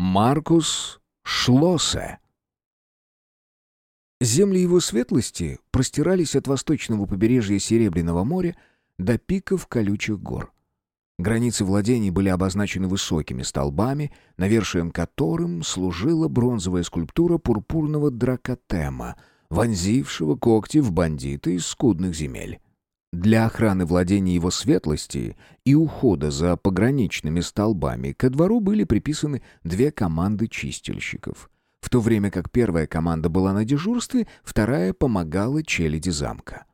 Маркус Шлоссе. Земли его светлости простирались от восточного побережья Серебряного моря до пиков колючих гор. Границы владений были обозначены высокими столбами, навершием которым служила бронзовая скульптура пурпурного дракотема, вонзившего когти в бандиты из скудных земель. Для охраны владений его светлости и ухода за пограничными столбами ко двору были приписаны две команды чистильщиков. В то время как первая команда была на дежурстве, вторая помогала челяди замка.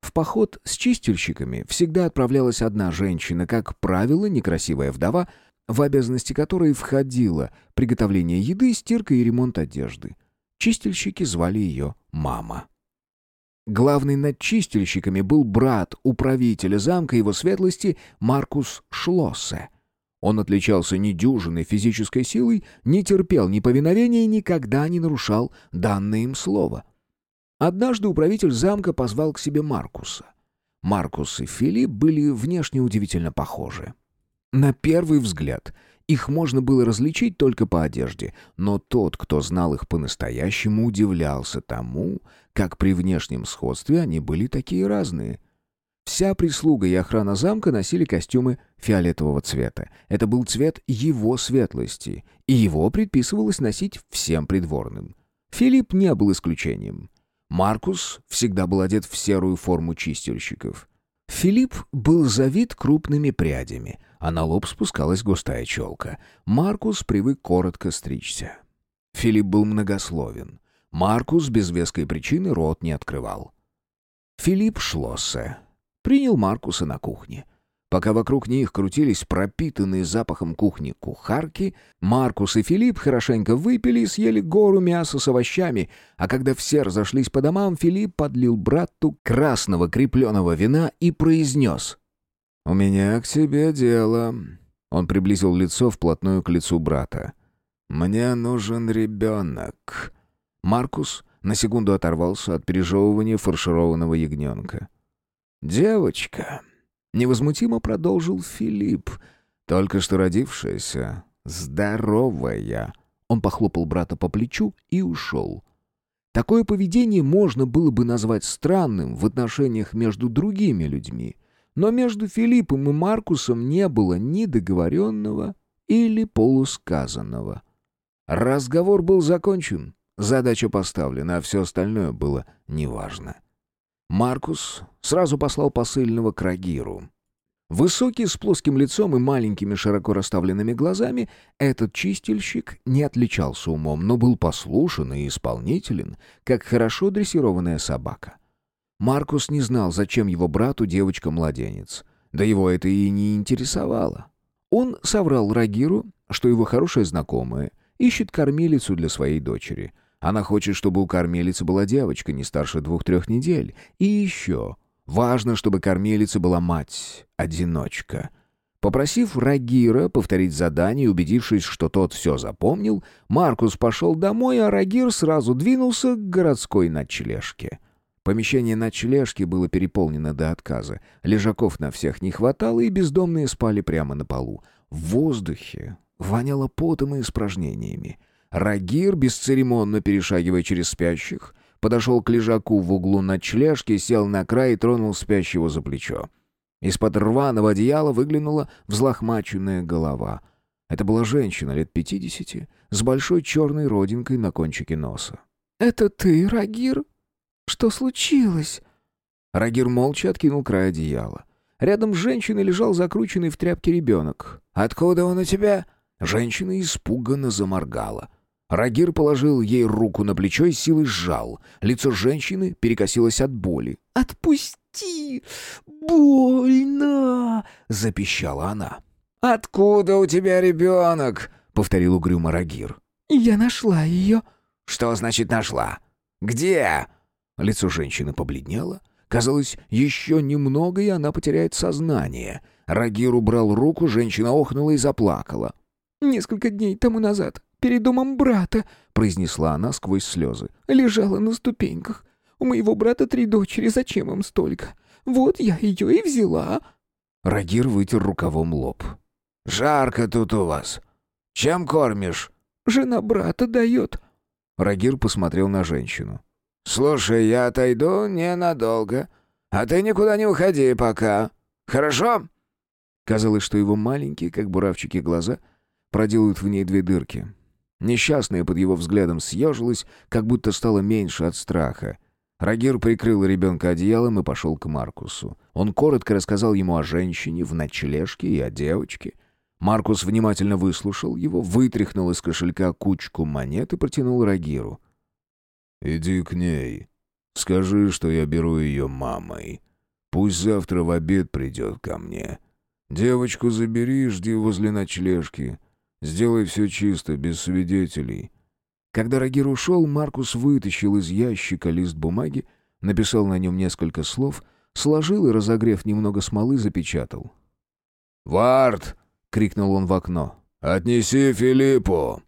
В поход с чистильщиками всегда отправлялась одна женщина, как правило, некрасивая вдова, в обязанности которой входило приготовление еды, стирка и ремонт одежды. Чистильщики звали ее «мама». Главный над чистильщиками был брат управителя замка его светлости Маркус Шлоссе. Он отличался недюжинной физической силой, не терпел неповиновения и никогда не нарушал данное им слово. Однажды управитель замка позвал к себе Маркуса. Маркус и Филипп были внешне удивительно похожи. На первый взгляд их можно было различить только по одежде, но тот, кто знал их по-настоящему, удивлялся тому, как при внешнем сходстве они были такие разные. Вся прислуга и охрана замка носили костюмы фиолетового цвета. Это был цвет его светлости, и его предписывалось носить всем придворным. Филипп не был исключением. Маркус всегда был одет в серую форму чистильщиков. Филипп был завит крупными прядями, а на лоб спускалась густая челка. Маркус привык коротко стричься. Филипп был многословен. Маркус без веской причины рот не открывал. Филипп Шлоссе принял Маркуса на кухне. Пока вокруг них крутились пропитанные запахом кухни кухарки, Маркус и Филипп хорошенько выпили и съели гору мяса с овощами, а когда все разошлись по домам, Филипп подлил брату красного крепленого вина и произнес «У меня к тебе дело». Он приблизил лицо вплотную к лицу брата. «Мне нужен ребенок». Маркус на секунду оторвался от пережевывания фаршированного ягненка. «Девочка», Невозмутимо продолжил Филипп, только что родившаяся, здоровая. Он похлопал брата по плечу и ушел. Такое поведение можно было бы назвать странным в отношениях между другими людьми, но между Филиппом и Маркусом не было ни договоренного или полусказанного. Разговор был закончен, задача поставлена, а все остальное было неважно. Маркус сразу послал посыльного к Рагиру. Высокий, с плоским лицом и маленькими широко расставленными глазами, этот чистильщик не отличался умом, но был послушен и исполнителен, как хорошо дрессированная собака. Маркус не знал, зачем его брату девочка-младенец. Да его это и не интересовало. Он соврал Рагиру, что его хорошая знакомая ищет кормилицу для своей дочери — она хочет, чтобы у кормилицы была девочка не старше двух-трех недель. И еще. Важно, чтобы кормилица была мать, одиночка. Попросив Рагира повторить задание убедившись, что тот все запомнил, Маркус пошел домой, а Рагир сразу двинулся к городской ночлежке. Помещение ночлежки было переполнено до отказа. Лежаков на всех не хватало, и бездомные спали прямо на полу. В воздухе воняло потом и испражнениями. Рагир, бесцеремонно перешагивая через спящих, подошел к лежаку в углу ночлежки, сел на край и тронул спящего за плечо. Из-под рваного одеяла выглянула взлохмаченная голова. Это была женщина лет пятидесяти, с большой черной родинкой на кончике носа. «Это ты, Рагир? Что случилось?» Рагир молча откинул край одеяла. Рядом с женщиной лежал закрученный в тряпке ребенок. «Откуда он у тебя?» Женщина испуганно заморгала. Рагир положил ей руку на плечо и силой сжал. Лицо женщины перекосилось от боли. «Отпусти! Больно!» — запищала она. «Откуда у тебя ребенок?» — повторил угрюмо Рагир. «Я нашла ее». «Что значит нашла? Где?» Лицо женщины побледнело. Казалось, еще немного, и она потеряет сознание. Рагир убрал руку, женщина охнула и заплакала. «Несколько дней тому назад перед домом брата», — произнесла она сквозь слезы. «Лежала на ступеньках. У моего брата три дочери, зачем им столько? Вот я ее и взяла». Рагир вытер рукавом лоб. «Жарко тут у вас. Чем кормишь? жена брата дает». Рагир посмотрел на женщину. «Слушай, я отойду ненадолго, а ты никуда не уходи пока. Хорошо?» Казалось, что его маленькие, как буравчики, глаза проделают в ней две дырки. Несчастная под его взглядом съежилась, как будто стало меньше от страха. Рагир прикрыл ребенка одеялом и пошел к Маркусу. Он коротко рассказал ему о женщине в ночлежке и о девочке. Маркус внимательно выслушал его, вытряхнул из кошелька кучку монет и протянул Рагиру. «Иди к ней. Скажи, что я беру ее мамой. Пусть завтра в обед придет ко мне. Девочку забери жди возле ночлежки. Сделай все чисто, без свидетелей». Когда Рагир ушел, Маркус вытащил из ящика лист бумаги, написал на нем несколько слов, сложил и, разогрев немного смолы, запечатал. «Вард!» — крикнул он в окно. «Отнеси Филиппу!»